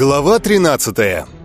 Глава 13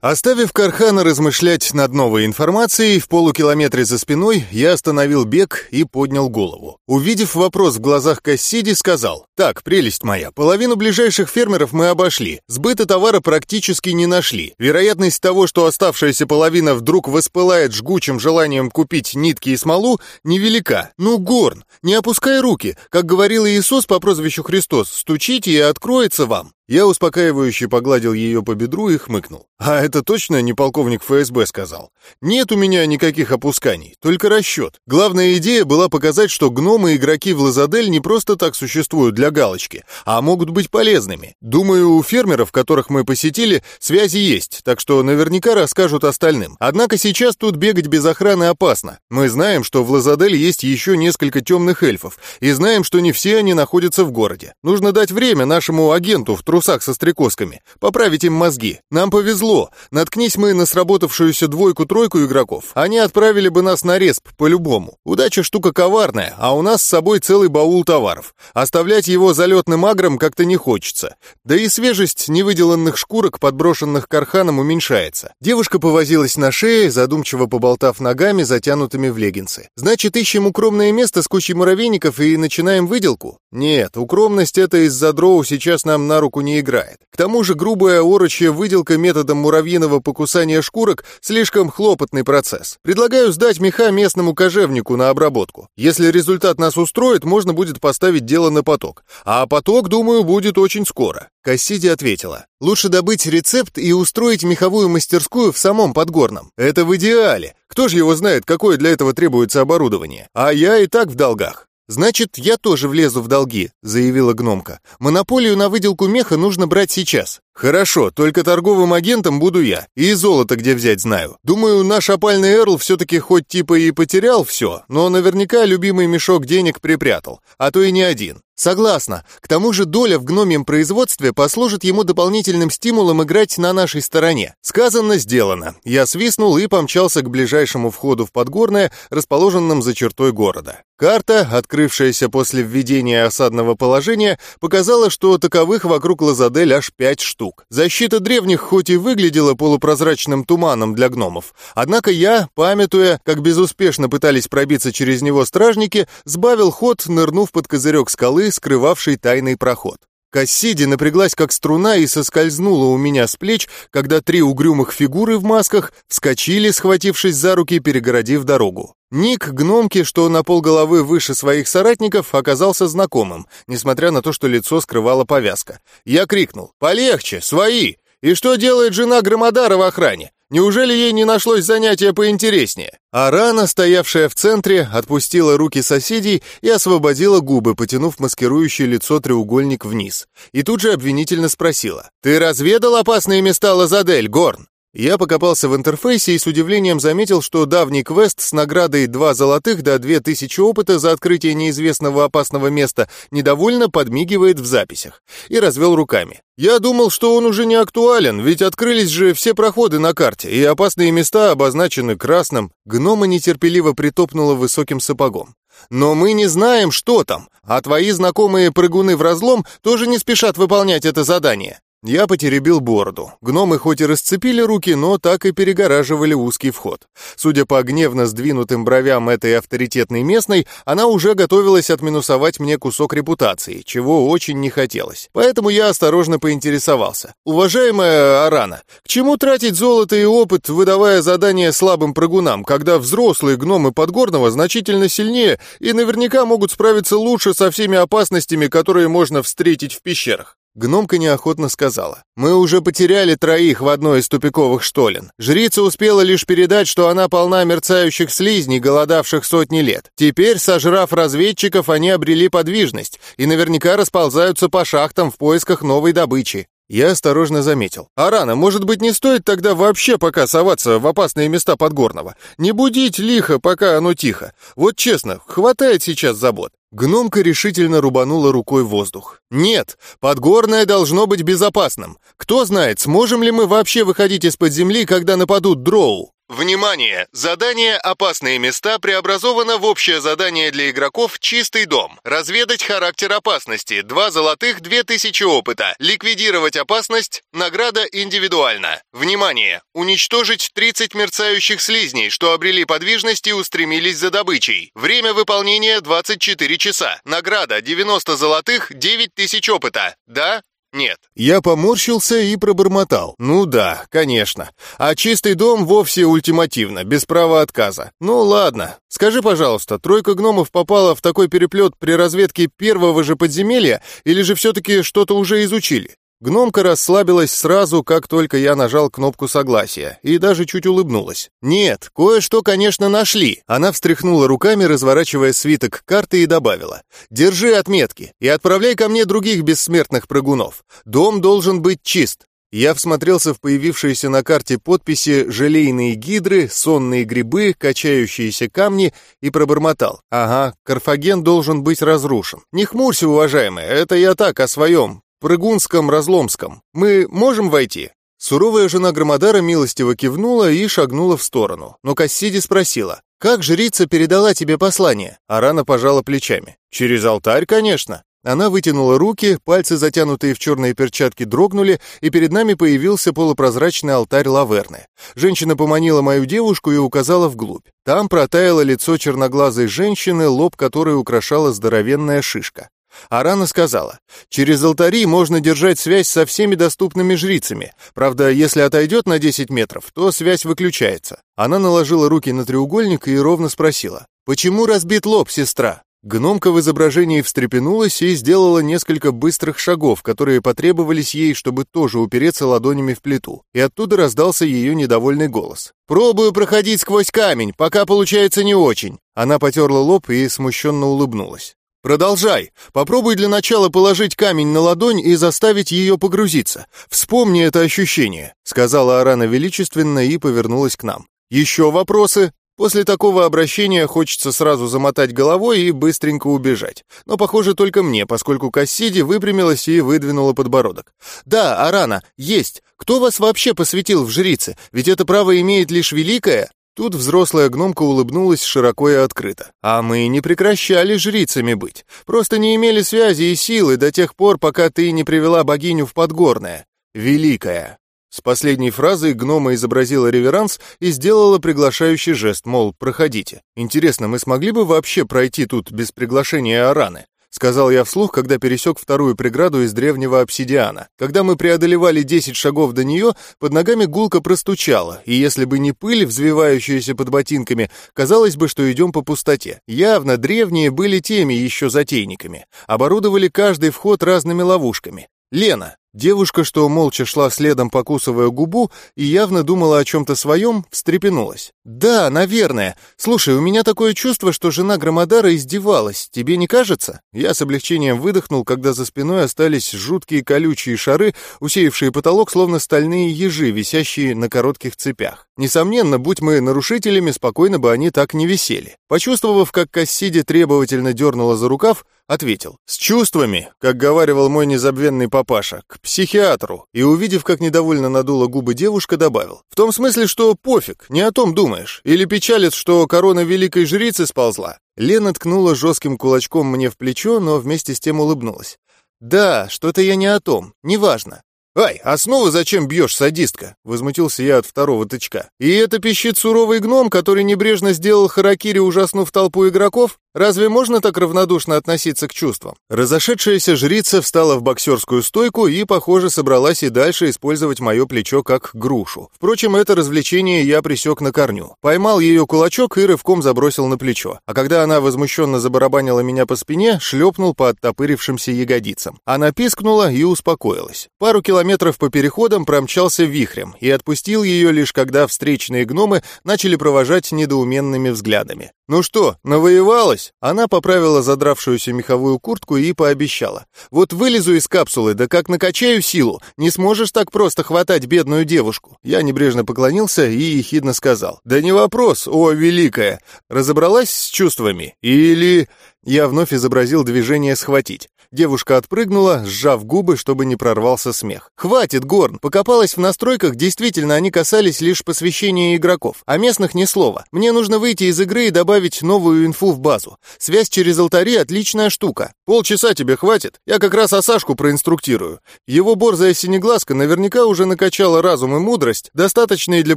Оставив Кархана размышлять над новой информацией, в полукилометре за спиной я остановил бег и поднял голову. Увидев вопрос в глазах Кассиди, сказал, «Так, прелесть моя, половину ближайших фермеров мы обошли, сбыта товара практически не нашли. Вероятность того, что оставшаяся половина вдруг воспылает жгучим желанием купить нитки и смолу, невелика. Ну, Горн, не опускай руки, как говорил Иисус по прозвищу Христос, стучите и откроется вам». Я успокаивающе погладил ее по бедру и хмыкнул. «А это точно не полковник ФСБ сказал? Нет у меня никаких опусканий, только расчет. Главная идея была показать, что гномы-игроки в Лазадель не просто так существуют для галочки, а могут быть полезными. Думаю, у фермеров, которых мы посетили, связи есть, так что наверняка расскажут остальным. Однако сейчас тут бегать без охраны опасно. Мы знаем, что в Лазадель есть еще несколько темных эльфов, и знаем, что не все они находятся в городе. Нужно дать время нашему агенту в трусах со стрекозками, поправить им мозги. Нам повезло. Наткнись мы на сработавшуюся двойку-тройку игроков, они отправили бы нас на респ по-любому. Удача штука коварная, а у нас с собой целый баул товаров. Оставлять его залетным агром как-то не хочется. Да и свежесть невыделанных шкурок, подброшенных карханом, уменьшается. Девушка повозилась на шее, задумчиво поболтав ногами, затянутыми в леггинсы. Значит, ищем укромное место с кучей муравейников и начинаем выделку? Нет, укромность это из-за дроу сейчас нам на руку не играет. К тому же грубая орочья выделка методом муравьиного покусания шкурок слишком хлопотный процесс. Предлагаю сдать меха местному кожевнику на обработку. Если результат нас устроит, можно будет поставить дело на поток. А поток, думаю, будет очень скоро. Кассиди ответила. Лучше добыть рецепт и устроить меховую мастерскую в самом Подгорном. Это в идеале. Кто же его знает, какое для этого требуется оборудование? А я и так в долгах. «Значит, я тоже влезу в долги», — заявила гномка. «Монополию на выделку меха нужно брать сейчас». «Хорошо, только торговым агентом буду я. И золото где взять знаю. Думаю, наш опальный Эрл все-таки хоть типа и потерял все, но наверняка любимый мешок денег припрятал, а то и не один. Согласна. К тому же доля в гномьем производстве послужит ему дополнительным стимулом играть на нашей стороне. Сказано, сделано. Я свистнул и помчался к ближайшему входу в Подгорное, расположенном за чертой города. Карта, открывшаяся после введения осадного положения, показала, что таковых вокруг Лазадель аж пять штук. Защита древних хоть и выглядела полупрозрачным туманом для гномов, однако я, памятуя, как безуспешно пытались пробиться через него стражники, сбавил ход, нырнув под козырек скалы, скрывавший тайный проход. Кассиди напряглась как струна и соскользнула у меня с плеч, когда три угрюмых фигуры в масках вскочили, схватившись за руки, перегородив дорогу. Ник гномки, что на полголовы выше своих соратников, оказался знакомым, несмотря на то, что лицо скрывала повязка. Я крикнул «Полегче! Свои!» «И что делает жена Громодара в охране? Неужели ей не нашлось занятия поинтереснее?» А рана, стоявшая в центре, отпустила руки соседей и освободила губы, потянув маскирующее лицо треугольник вниз. И тут же обвинительно спросила. «Ты разведал опасные места Лазадель, Горн?» Я покопался в интерфейсе и с удивлением заметил, что давний квест с наградой 2 золотых до 2000 опыта за открытие неизвестного опасного места недовольно подмигивает в записях. И развел руками. Я думал, что он уже не актуален, ведь открылись же все проходы на карте, и опасные места обозначены красным. Гнома нетерпеливо притопнула высоким сапогом. Но мы не знаем, что там, а твои знакомые прыгуны в разлом тоже не спешат выполнять это задание. Я потеребил бороду. Гномы хоть и расцепили руки, но так и перегораживали узкий вход. Судя по гневно сдвинутым бровям этой авторитетной местной, она уже готовилась отминусовать мне кусок репутации, чего очень не хотелось. Поэтому я осторожно поинтересовался. «Уважаемая Арана, к чему тратить золото и опыт, выдавая задания слабым прыгунам, когда взрослые гномы Подгорного значительно сильнее и наверняка могут справиться лучше со всеми опасностями, которые можно встретить в пещерах?» Гномка неохотно сказала. «Мы уже потеряли троих в одной из тупиковых штолен. Жрица успела лишь передать, что она полна мерцающих слизней, голодавших сотни лет. Теперь, сожрав разведчиков, они обрели подвижность и наверняка расползаются по шахтам в поисках новой добычи. Я осторожно заметил. «А рано, может быть, не стоит тогда вообще пока соваться в опасные места Подгорного? Не будить лихо, пока оно тихо. Вот честно, хватает сейчас забот». Гномка решительно рубанула рукой воздух. «Нет, Подгорное должно быть безопасным. Кто знает, сможем ли мы вообще выходить из-под земли, когда нападут дроу?» Внимание! Задание «Опасные места» преобразовано в общее задание для игроков «Чистый дом». Разведать характер опасности. Два золотых, две тысячи опыта. Ликвидировать опасность. Награда индивидуально. Внимание! Уничтожить 30 мерцающих слизней, что обрели подвижность и устремились за добычей. Время выполнения 24 часа. Награда 90 золотых, 9 тысяч опыта. Да? Нет. Я поморщился и пробормотал. Ну да, конечно. А чистый дом вовсе ультимативно, без права отказа. Ну ладно. Скажи, пожалуйста, тройка гномов попала в такой переплет при разведке первого же подземелья или же все-таки что-то уже изучили? Гномка расслабилась сразу, как только я нажал кнопку согласия, и даже чуть улыбнулась. «Нет, кое-что, конечно, нашли». Она встряхнула руками, разворачивая свиток карты, и добавила. «Держи отметки и отправляй ко мне других бессмертных прыгунов. Дом должен быть чист». Я всмотрелся в появившиеся на карте подписи «желейные гидры», «сонные грибы», «качающиеся камни» и пробормотал. «Ага, Карфаген должен быть разрушен». «Не хмурься, уважаемый, это я так, о своем. Прыгунском-Разломском. Мы можем войти?» Суровая жена Громодара милостиво кивнула и шагнула в сторону. Но Кассиди спросила, «Как жрица передала тебе послание?» Арана пожала плечами. «Через алтарь, конечно». Она вытянула руки, пальцы, затянутые в черные перчатки, дрогнули, и перед нами появился полупрозрачный алтарь Лаверны. Женщина поманила мою девушку и указала вглубь. Там протаяло лицо черноглазой женщины, лоб которой украшала здоровенная шишка. Арана сказала, «Через алтари можно держать связь со всеми доступными жрицами. Правда, если отойдет на 10 метров, то связь выключается». Она наложила руки на треугольник и ровно спросила, «Почему разбит лоб, сестра?» Гномка в изображении встрепенулась и сделала несколько быстрых шагов, которые потребовались ей, чтобы тоже упереться ладонями в плиту. И оттуда раздался ее недовольный голос. «Пробую проходить сквозь камень, пока получается не очень». Она потерла лоб и смущенно улыбнулась. Продолжай. Попробуй для начала положить камень на ладонь и заставить ее погрузиться. Вспомни это ощущение», — сказала Арана величественно и повернулась к нам. «Еще вопросы?» После такого обращения хочется сразу замотать головой и быстренько убежать. Но, похоже, только мне, поскольку Кассиди выпрямилась и выдвинула подбородок. «Да, Арана, есть. Кто вас вообще посвятил в жрицы? Ведь это право имеет лишь великая?» Тут взрослая гномка улыбнулась широко и открыто. «А мы не прекращали жрицами быть. Просто не имели связи и силы до тех пор, пока ты не привела богиню в Подгорное. Великая». С последней фразой гнома изобразила реверанс и сделала приглашающий жест, мол, проходите. Интересно, мы смогли бы вообще пройти тут без приглашения Араны? — сказал я вслух, когда пересек вторую преграду из древнего обсидиана. Когда мы преодолевали десять шагов до нее, под ногами гулко простучало, и если бы не пыль, взвивающаяся под ботинками, казалось бы, что идем по пустоте. Явно древние были теми еще затейниками. Оборудовали каждый вход разными ловушками. Лена, Девушка, что молча шла следом, покусывая губу, и явно думала о чем-то своем, встрепенулась. «Да, наверное. Слушай, у меня такое чувство, что жена Громодара издевалась. Тебе не кажется?» Я с облегчением выдохнул, когда за спиной остались жуткие колючие шары, усеявшие потолок, словно стальные ежи, висящие на коротких цепях. Несомненно, будь мы нарушителями, спокойно бы они так не висели. Почувствовав, как Кассиди требовательно дернула за рукав, ответил. «С чувствами, как говаривал мой незабвенный папаша, к психиатру». И, увидев, как недовольно надула губы девушка, добавил. «В том смысле, что пофиг, не о том думаешь. Или печалит, что корона великой жрицы сползла». Лена ткнула жестким кулачком мне в плечо, но вместе с тем улыбнулась. «Да, что-то я не о том, неважно. «Ай, а снова зачем бьешь, садистка?» — возмутился я от второго тычка. «И это пищит суровый гном, который небрежно сделал харакири, ужаснув толпу игроков? Разве можно так равнодушно относиться к чувствам?» Разошедшаяся жрица встала в боксерскую стойку и, похоже, собралась и дальше использовать мое плечо как грушу. Впрочем, это развлечение я присек на корню. Поймал ее кулачок и рывком забросил на плечо. А когда она возмущенно забарабанила меня по спине, шлепнул по оттопырившимся ягодицам. Она пискнула и успокоилась. Пару километров километров по переходам промчался вихрем и отпустил ее лишь когда встречные гномы начали провожать недоуменными взглядами. «Ну что, навоевалась?» Она поправила задравшуюся меховую куртку и пообещала. «Вот вылезу из капсулы, да как накачаю силу, не сможешь так просто хватать бедную девушку». Я небрежно поклонился и ехидно сказал. «Да не вопрос, о, великая! Разобралась с чувствами? Или...» Я вновь изобразил движение «схватить». Девушка отпрыгнула, сжав губы, чтобы не прорвался смех. «Хватит, Горн! Покопалась в настройках, действительно, они касались лишь посвящения игроков, а местных ни слова. Мне нужно выйти из игры и добавить новую инфу в базу. Связь через алтари — отличная штука. Полчаса тебе хватит? Я как раз Асашку проинструктирую. Его борзая синеглазка наверняка уже накачала разум и мудрость, достаточные для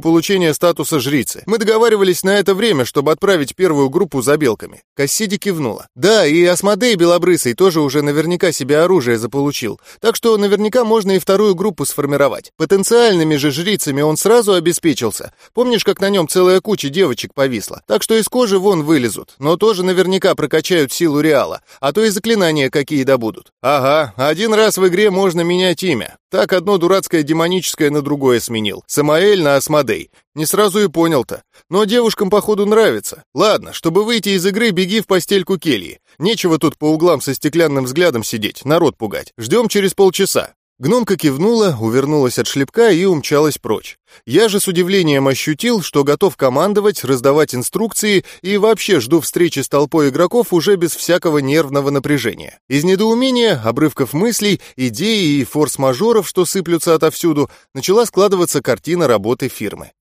получения статуса жрицы. Мы договаривались на это время, чтобы отправить первую группу за белками». Кассиди кивнула. «Да, и Асмодей Белобрысый тоже уже наверняка себе оружие заполучил, так что наверняка можно и вторую группу сформировать. Потенциальными же жрицами он сразу обеспечился. Помнишь, как на нем целая куча девочек повисла? Так что из кожи вон вылезут, но тоже наверняка прокачают силу Реала, а то и заклинания какие добудут. Ага, один раз в игре можно менять имя. Так одно дурацкое демоническое на другое сменил. Самаэль на Асмодей. Не сразу и понял-то. Но девушкам, походу, нравится. Ладно, чтобы выйти из игры, беги в постельку Кельи. Нечего тут по углам со стеклянным взглядом сидеть, народ пугать. Ждем через полчаса. Гномка кивнула, увернулась от шлепка и умчалась прочь. Я же с удивлением ощутил, что готов командовать, раздавать инструкции и вообще жду встречи с толпой игроков уже без всякого нервного напряжения. Из недоумения, обрывков мыслей, идей и форс-мажоров, что сыплются отовсюду, начала складываться картина работы фирмы.